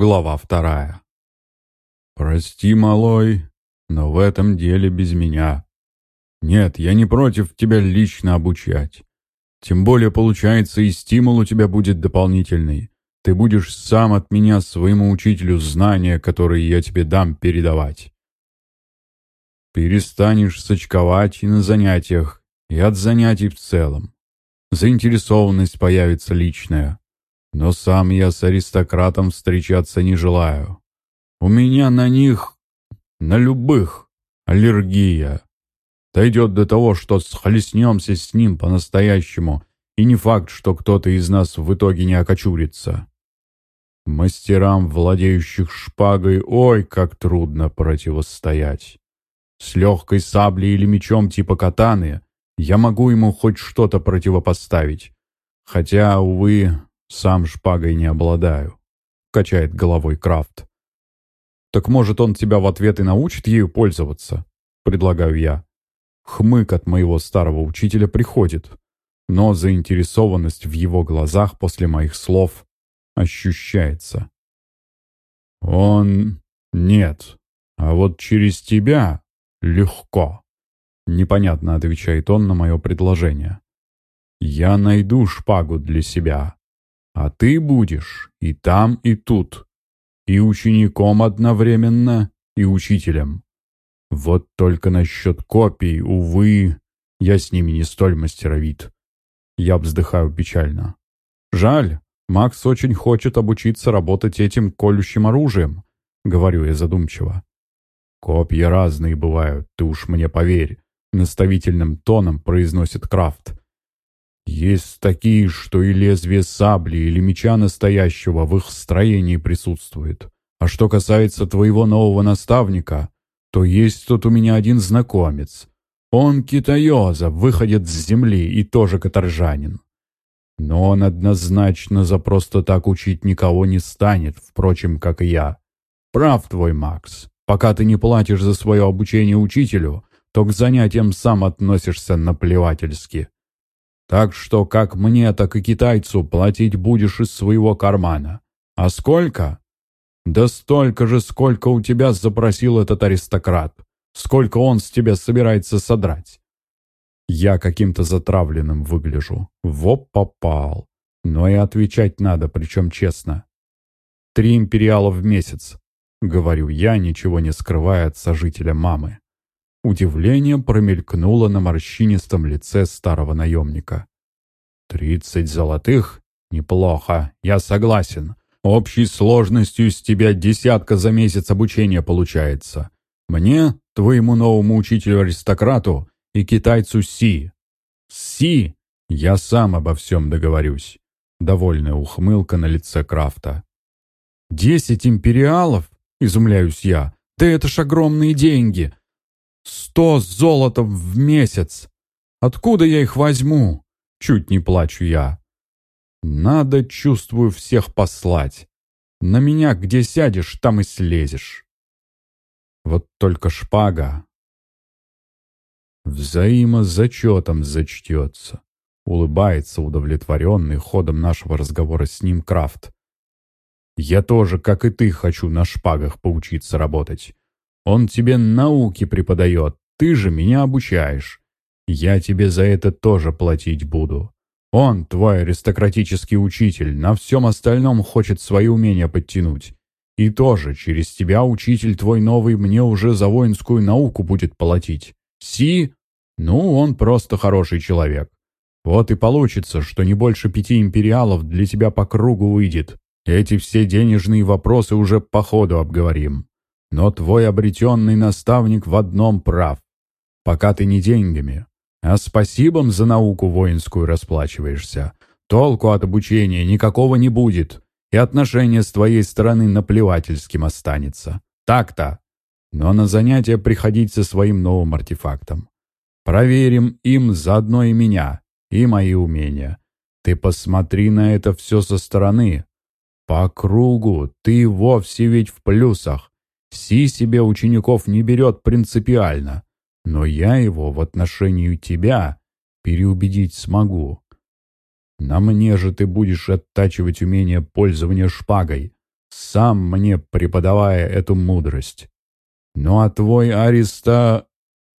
Глава вторая. «Прости, малой, но в этом деле без меня. Нет, я не против тебя лично обучать. Тем более, получается, и стимул у тебя будет дополнительный. Ты будешь сам от меня своему учителю знания, которые я тебе дам, передавать. Перестанешь сочковать и на занятиях, и от занятий в целом. Заинтересованность появится личная. Но сам я с аристократом встречаться не желаю. У меня на них, на любых, аллергия. Дойдет до того, что схлестнемся с ним по-настоящему, и не факт, что кто-то из нас в итоге не окочурится. Мастерам, владеющих шпагой, ой, как трудно противостоять. С легкой саблей или мечом типа катаны я могу ему хоть что-то противопоставить. Хотя, увы, сам шпагой не обладаю», — качает головой Крафт. «Так может он тебя в ответ и научит ею пользоваться?» — предлагаю я. Хмык от моего старого учителя приходит, но заинтересованность в его глазах после моих слов ощущается. «Он... нет, а вот через тебя легко», — непонятно отвечает он на мое предложение. «Я найду шпагу для себя, а ты будешь и там, и тут, и учеником одновременно, и учителем. Вот только насчет копий, увы, я с ними не столь мастеровит. Я вздыхаю печально. Жаль, Макс очень хочет обучиться работать этим колющим оружием, говорю я задумчиво. Копья разные бывают, ты уж мне поверь, наставительным тоном произносит Крафт. Есть такие, что и лезвие сабли или меча настоящего в их строении присутствует. А что касается твоего нового наставника, то есть тут у меня один знакомец. Он китаёза, выходит с земли и тоже каторжанин. Но он однозначно за просто так учить никого не станет, впрочем, как и я. Прав твой, Макс. Пока ты не платишь за свое обучение учителю, то к занятиям сам относишься наплевательски. Так что как мне, так и китайцу платить будешь из своего кармана. А сколько? Да столько же, сколько у тебя запросил этот аристократ. Сколько он с тебя собирается содрать. Я каким-то затравленным выгляжу. Воп попал. Но и отвечать надо, причем честно. Три империала в месяц. Говорю я, ничего не скрывая от сожителя мамы. Удивление промелькнуло на морщинистом лице старого наемника. «Тридцать золотых? Неплохо, я согласен. Общей сложностью с тебя десятка за месяц обучения получается. Мне, твоему новому учителю-аристократу и китайцу Си. Си! Я сам обо всем договорюсь». Довольная ухмылка на лице Крафта. «Десять империалов?» — изумляюсь я. «Да это ж огромные деньги! Сто золотов в месяц! Откуда я их возьму?» Чуть не плачу я. Надо, чувствую, всех послать. На меня где сядешь, там и слезешь. Вот только шпага взаимозачетом зачтется. Улыбается удовлетворенный ходом нашего разговора с ним Крафт. Я тоже, как и ты, хочу на шпагах поучиться работать. Он тебе науки преподает, ты же меня обучаешь. Я тебе за это тоже платить буду. Он, твой аристократический учитель, на всем остальном хочет свои умения подтянуть. И тоже через тебя учитель твой новый мне уже за воинскую науку будет платить. Си? Ну, он просто хороший человек. Вот и получится, что не больше пяти империалов для тебя по кругу выйдет. Эти все денежные вопросы уже по ходу обговорим. Но твой обретенный наставник в одном прав. Пока ты не деньгами, а спасибом за науку воинскую расплачиваешься. Толку от обучения никакого не будет, и отношение с твоей стороны наплевательским останется. Так-то. Но на занятия приходить со своим новым артефактом. Проверим им заодно и меня, и мои умения. Ты посмотри на это все со стороны. По кругу ты вовсе ведь в плюсах. Си себе учеников не берет принципиально. Но я его в отношении тебя переубедить смогу. На мне же ты будешь оттачивать умение пользования шпагой, сам мне преподавая эту мудрость. Ну а твой Ариста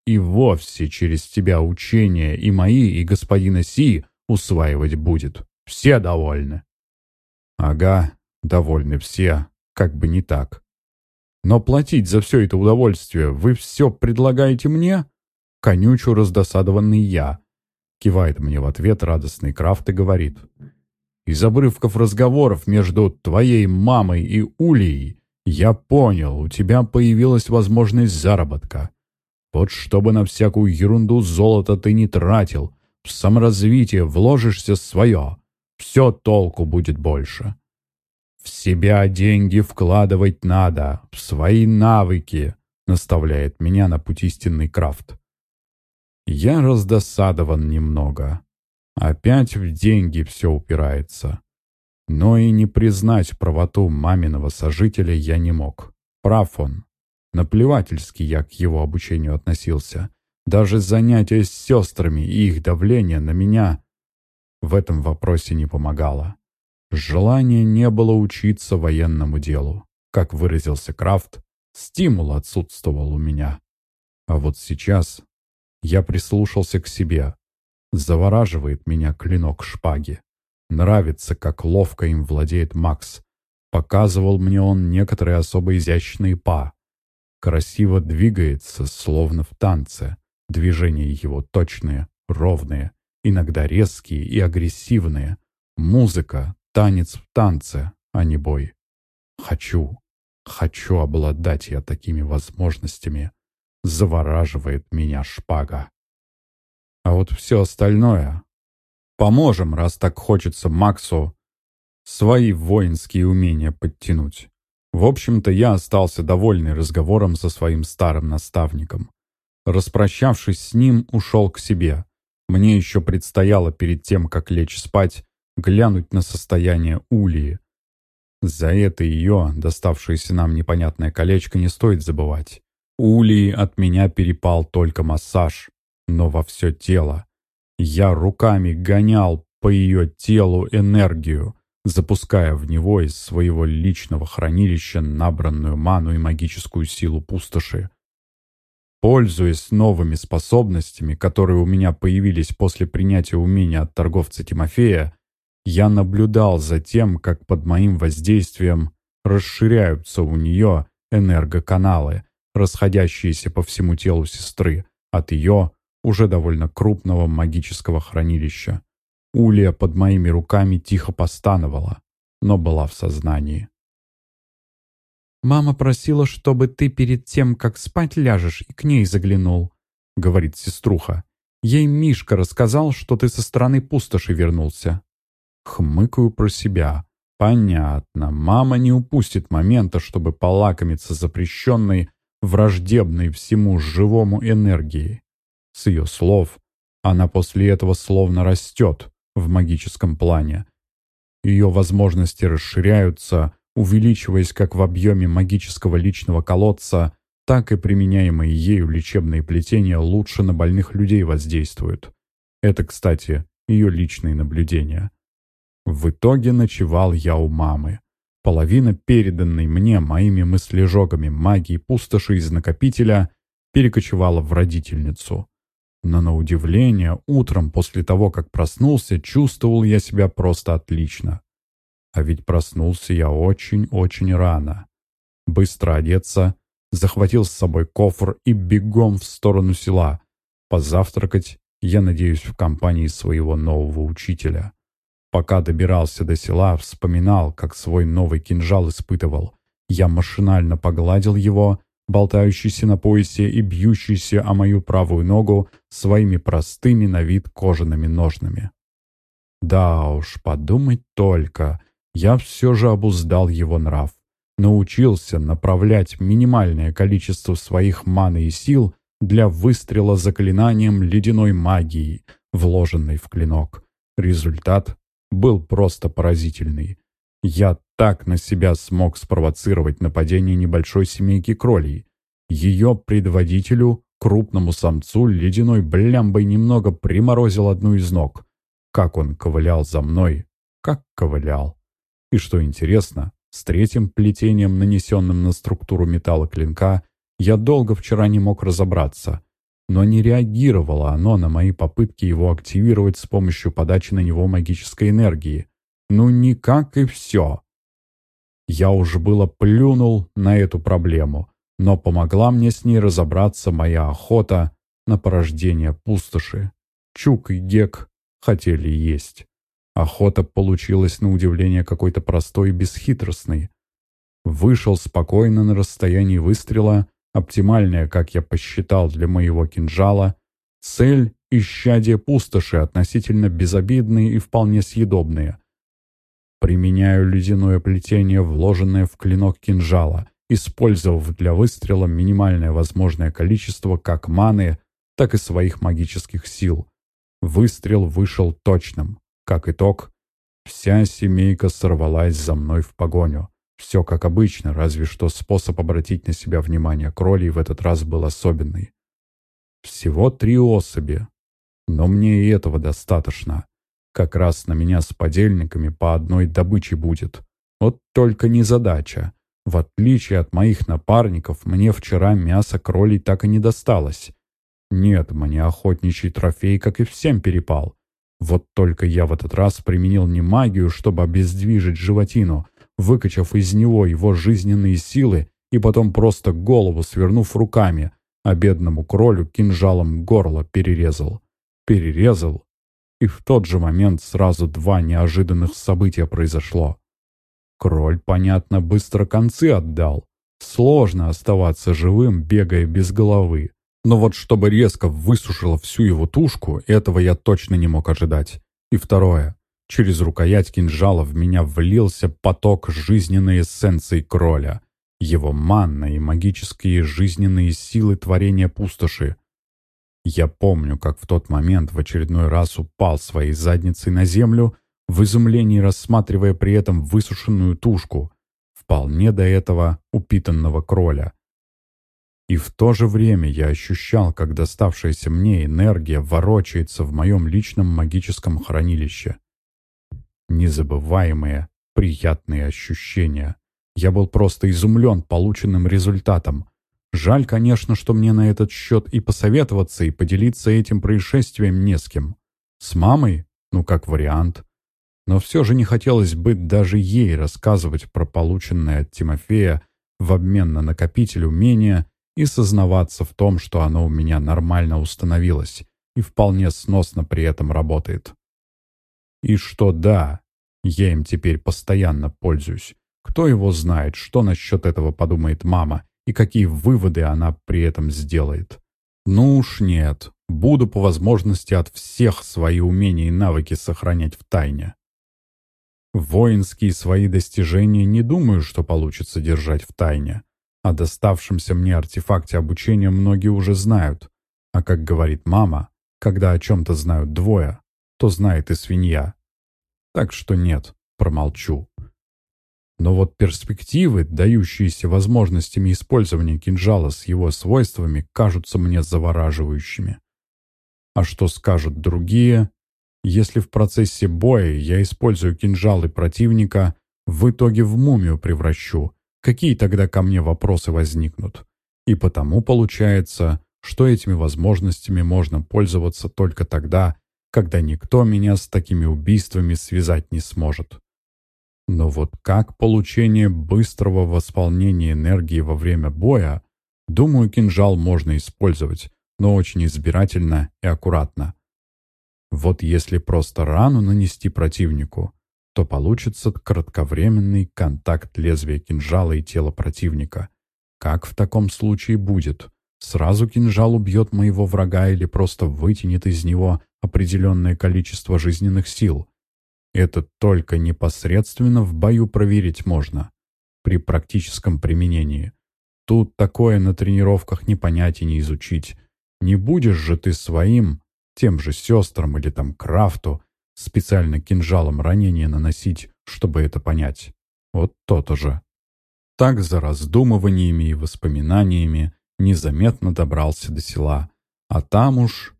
и вовсе через тебя учения и мои, и господина Си усваивать будет. Все довольны. Ага, довольны все, как бы не так. Но платить за все это удовольствие вы все предлагаете мне? Конючу раздосадованный я. Кивает мне в ответ радостный Крафт и говорит. Из обрывков разговоров между твоей мамой и Улией я понял, у тебя появилась возможность заработка. Вот чтобы на всякую ерунду золото ты не тратил, в саморазвитие вложишься свое, все толку будет больше. В себя деньги вкладывать надо, в свои навыки, наставляет меня на путь истинный Крафт. Я раздосадован немного. Опять в деньги все упирается. Но и не признать правоту маминого сожителя я не мог. Прав он. Наплевательски я к его обучению относился. Даже занятия с сестрами и их давление на меня в этом вопросе не помогало. Желания не было учиться военному делу. Как выразился Крафт, стимул отсутствовал у меня. А вот сейчас я прислушался к себе, Завораживает меня клинок шпаги. Нравится, как ловко им владеет Макс. Показывал мне он некоторые особо изящные па. Красиво двигается, словно в танце. Движения его точные, ровные, иногда резкие и агрессивные. Музыка, танец в танце, а не бой. Хочу, хочу обладать я такими возможностями. Завораживает меня шпага. А вот все остальное... Поможем, раз так хочется Максу свои воинские умения подтянуть. В общем-то, я остался довольный разговором со своим старым наставником. Распрощавшись с ним, ушел к себе. Мне еще предстояло перед тем, как лечь спать, глянуть на состояние Улии. За это ее, доставшееся нам непонятное колечко, не стоит забывать. Улии от меня перепал только массаж но во все тело. Я руками гонял по ее телу энергию, запуская в него из своего личного хранилища набранную ману и магическую силу пустоши. Пользуясь новыми способностями, которые у меня появились после принятия умения от торговца Тимофея, я наблюдал за тем, как под моим воздействием расширяются у нее энергоканалы, расходящиеся по всему телу сестры, от ее уже довольно крупного магического хранилища. Улья под моими руками тихо постановала, но была в сознании. «Мама просила, чтобы ты перед тем, как спать ляжешь, и к ней заглянул», — говорит сеструха. «Ей Мишка рассказал, что ты со стороны пустоши вернулся». Хмыкаю про себя. Понятно, мама не упустит момента, чтобы полакомиться запрещенной, враждебной всему живому энергией. С ее слов, она после этого словно растет в магическом плане. Ее возможности расширяются, увеличиваясь как в объеме магического личного колодца, так и применяемые ею лечебные плетения лучше на больных людей воздействуют. Это, кстати, ее личные наблюдения. В итоге ночевал я у мамы. Половина переданной мне моими мыслежогами магии пустоши из накопителя перекочевала в родительницу. Но на удивление, утром после того, как проснулся, чувствовал я себя просто отлично. А ведь проснулся я очень-очень рано. Быстро одеться, захватил с собой кофр и бегом в сторону села. Позавтракать, я надеюсь, в компании своего нового учителя. Пока добирался до села, вспоминал, как свой новый кинжал испытывал. Я машинально погладил его, болтающийся на поясе и бьющийся о мою правую ногу своими простыми на вид кожаными ножнами. Да уж, подумать только, я все же обуздал его нрав. Научился направлять минимальное количество своих маны и сил для выстрела заклинанием ледяной магии, вложенной в клинок. Результат был просто поразительный. Я так на себя смог спровоцировать нападение небольшой семейки кролей. Ее предводителю, крупному самцу, ледяной блямбой немного приморозил одну из ног. Как он ковылял за мной, как ковылял. И что интересно, С третьим плетением, нанесенным на структуру металла клинка, я долго вчера не мог разобраться, но не реагировало оно на мои попытки его активировать с помощью подачи на него магической энергии. Ну никак и все. Я уже было плюнул на эту проблему, но помогла мне с ней разобраться моя охота на порождение пустоши. Чук и Гек хотели есть. Охота получилась на удивление какой-то простой и бесхитростной. Вышел спокойно на расстоянии выстрела, оптимальная, как я посчитал для моего кинжала, цель — исчадие пустоши, относительно безобидные и вполне съедобные. Применяю ледяное плетение, вложенное в клинок кинжала, использовав для выстрела минимальное возможное количество как маны, так и своих магических сил. Выстрел вышел точным. Как итог, вся семейка сорвалась за мной в погоню. Все как обычно, разве что способ обратить на себя внимание кролей в этот раз был особенный. Всего три особи, но мне и этого достаточно. Как раз на меня с подельниками по одной добыче будет. Вот только не задача. В отличие от моих напарников, мне вчера мясо кролей так и не досталось. Нет, мне охотничий трофей, как и всем, перепал. Вот только я в этот раз применил не магию, чтобы обездвижить животину, выкачав из него его жизненные силы и потом просто голову свернув руками, а бедному кролю кинжалом горло перерезал. Перерезал. И в тот же момент сразу два неожиданных события произошло. Кроль, понятно, быстро концы отдал. Сложно оставаться живым, бегая без головы. Но вот чтобы резко высушило всю его тушку, этого я точно не мог ожидать. И второе. Через рукоять кинжала в меня влился поток жизненной эссенции кроля. Его манна и магические жизненные силы творения пустоши. Я помню, как в тот момент в очередной раз упал своей задницей на землю, в изумлении рассматривая при этом высушенную тушку, вполне до этого упитанного кроля. И в то же время я ощущал, как доставшаяся мне энергия ворочается в моем личном магическом хранилище. Незабываемые, приятные ощущения. Я был просто изумлен полученным результатом. Жаль, конечно, что мне на этот счет и посоветоваться, и поделиться этим происшествием не с кем. С мамой? Ну, как вариант. Но все же не хотелось бы даже ей рассказывать про полученное от Тимофея в обмен на накопитель умения и сознаваться в том, что оно у меня нормально установилось и вполне сносно при этом работает. И что да, я им теперь постоянно пользуюсь. Кто его знает, что насчет этого подумает мама и какие выводы она при этом сделает. Ну уж нет, буду по возможности от всех свои умения и навыки сохранять в тайне. Воинские свои достижения не думаю, что получится держать в тайне. О доставшемся мне артефакте обучения многие уже знают. А как говорит мама, когда о чем-то знают двое, то знает и свинья. Так что нет, промолчу. Но вот перспективы, дающиеся возможностями использования кинжала с его свойствами, кажутся мне завораживающими. А что скажут другие, если в процессе боя я использую кинжалы противника, в итоге в мумию превращу, Какие тогда ко мне вопросы возникнут? И потому получается, что этими возможностями можно пользоваться только тогда, когда никто меня с такими убийствами связать не сможет. Но вот как получение быстрого восполнения энергии во время боя, думаю, кинжал можно использовать, но очень избирательно и аккуратно. Вот если просто рану нанести противнику, то получится кратковременный контакт лезвия кинжала и тела противника. Как в таком случае будет? Сразу кинжал убьет моего врага или просто вытянет из него определенное количество жизненных сил? Это только непосредственно в бою проверить можно. При практическом применении. Тут такое на тренировках не понять и не изучить. Не будешь же ты своим, тем же сестрам или там крафту, специально кинжалом ранение наносить, чтобы это понять. Вот то-то же. Так за раздумываниями и воспоминаниями незаметно добрался до села. А там уж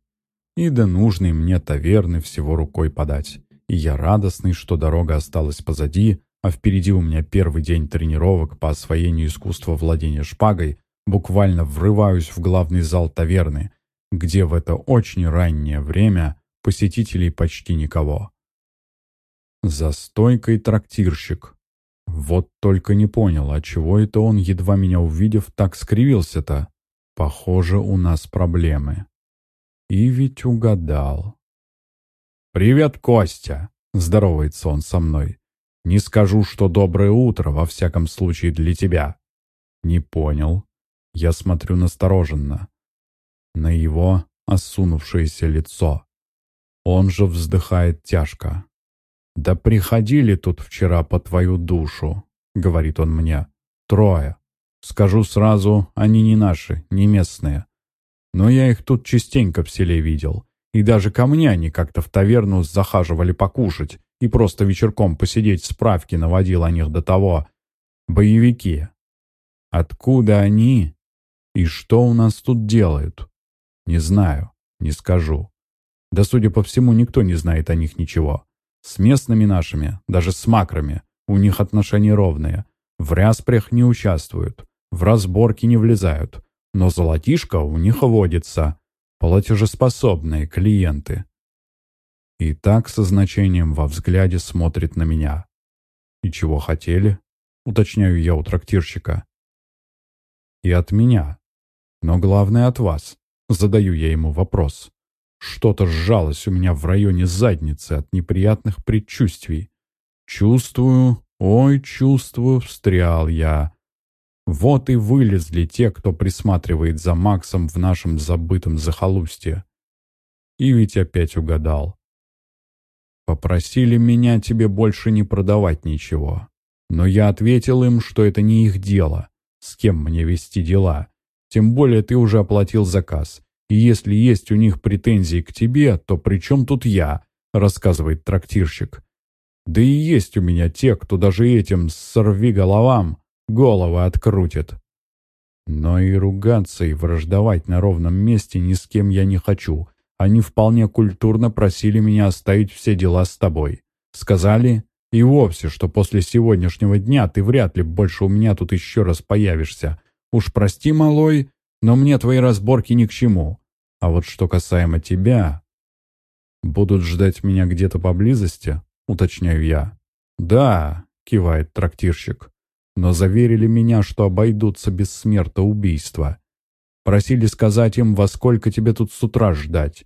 и до нужной мне таверны всего рукой подать. И я радостный, что дорога осталась позади, а впереди у меня первый день тренировок по освоению искусства владения шпагой, буквально врываюсь в главный зал таверны, где в это очень раннее время посетителей почти никого. За стойкой трактирщик. Вот только не понял, а чего это он, едва меня увидев, так скривился-то? Похоже, у нас проблемы. И ведь угадал. «Привет, Костя!» — здоровается он со мной. «Не скажу, что доброе утро, во всяком случае, для тебя». «Не понял». Я смотрю настороженно. На его осунувшееся лицо. Он же вздыхает тяжко. «Да приходили тут вчера по твою душу», — говорит он мне. «Трое. Скажу сразу, они не наши, не местные. Но я их тут частенько в селе видел. И даже ко мне они как-то в таверну захаживали покушать и просто вечерком посидеть справки наводил о них до того. Боевики. Откуда они и что у нас тут делают? Не знаю, не скажу. Да, судя по всему, никто не знает о них ничего. С местными нашими, даже с макрами, у них отношения ровные. В ряспрях не участвуют, в разборки не влезают. Но золотишко у них водится. Платежеспособные клиенты. И так со значением во взгляде смотрит на меня. «И чего хотели?» — уточняю я у трактирщика. «И от меня. Но главное от вас», — задаю я ему вопрос. Что-то сжалось у меня в районе задницы от неприятных предчувствий. Чувствую, ой, чувствую, встрял я. Вот и вылезли те, кто присматривает за Максом в нашем забытом захолустье. И ведь опять угадал. Попросили меня тебе больше не продавать ничего. Но я ответил им, что это не их дело, с кем мне вести дела. Тем более ты уже оплатил заказ. И если есть у них претензии к тебе, то при чем тут я?» — рассказывает трактирщик. «Да и есть у меня те, кто даже этим сорви головам головы открутит. Но и ругаться, и враждовать на ровном месте ни с кем я не хочу. Они вполне культурно просили меня оставить все дела с тобой. Сказали и вовсе, что после сегодняшнего дня ты вряд ли больше у меня тут еще раз появишься. Уж прости, малой, но мне твои разборки ни к чему. А вот что касаемо тебя... Будут ждать меня где-то поблизости, уточняю я. Да, кивает трактирщик. Но заверили меня, что обойдутся без смертоубийства. Просили сказать им, во сколько тебе тут с утра ждать.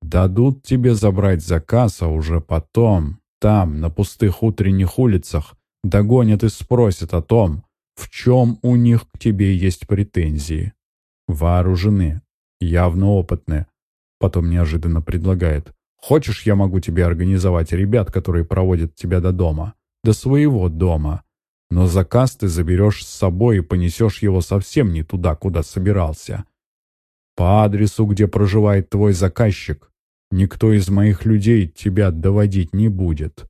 Дадут тебе забрать заказ, а уже потом, там, на пустых утренних улицах, догонят и спросят о том, в чем у них к тебе есть претензии. Вооружены, явно опытны. Потом неожиданно предлагает. Хочешь, я могу тебе организовать ребят, которые проводят тебя до дома? До своего дома. Но заказ ты заберешь с собой и понесешь его совсем не туда, куда собирался. По адресу, где проживает твой заказчик, никто из моих людей тебя доводить не будет.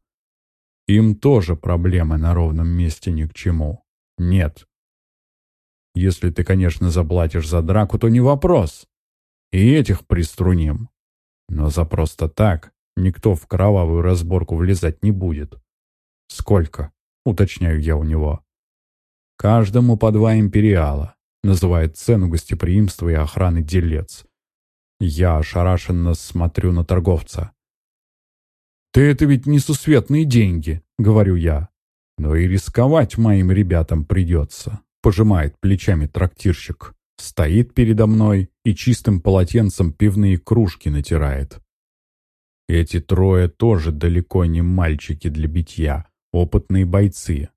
Им тоже проблемы на ровном месте ни к чему. Нет. Если ты, конечно, заплатишь за драку, то не вопрос. И этих приструним. Но за просто так никто в кровавую разборку влезать не будет. Сколько? Уточняю я у него. Каждому по два империала. Называет цену гостеприимства и охраны делец. Я ошарашенно смотрю на торговца. «Ты это ведь несусветные деньги», — говорю я. Но и рисковать моим ребятам придется, пожимает плечами трактирщик. Стоит передо мной и чистым полотенцем пивные кружки натирает. Эти трое тоже далеко не мальчики для битья, опытные бойцы.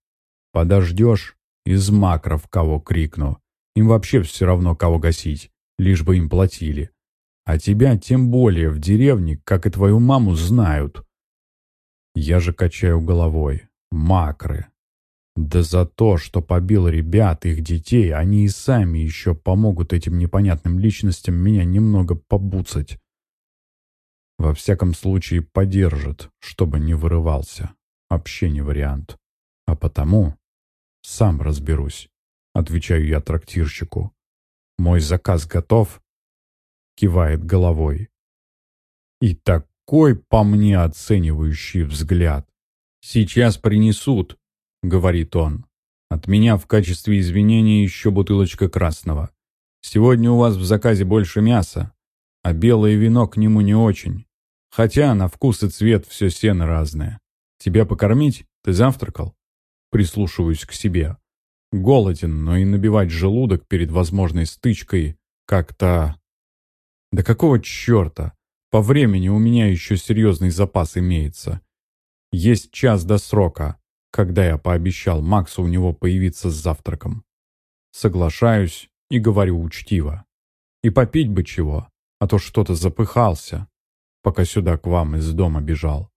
Подождешь, из макров кого крикну. Им вообще все равно кого гасить, лишь бы им платили. А тебя тем более в деревне, как и твою маму, знают. Я же качаю головой макры. Да за то, что побил ребят, их детей, они и сами еще помогут этим непонятным личностям меня немного побуцать. Во всяком случае, подержат, чтобы не вырывался. Вообще не вариант. А потому сам разберусь, отвечаю я трактирщику. Мой заказ готов? Кивает головой. И такой по мне оценивающий взгляд. «Сейчас принесут», — говорит он. «От меня в качестве извинения еще бутылочка красного. Сегодня у вас в заказе больше мяса, а белое вино к нему не очень. Хотя на вкус и цвет все сено разное. Тебя покормить? Ты завтракал?» Прислушиваюсь к себе. Голоден, но и набивать желудок перед возможной стычкой как-то... Да какого черта? По времени у меня еще серьезный запас имеется. Есть час до срока, когда я пообещал Максу у него появиться с завтраком. Соглашаюсь и говорю учтиво. И попить бы чего, а то что-то запыхался, пока сюда к вам из дома бежал.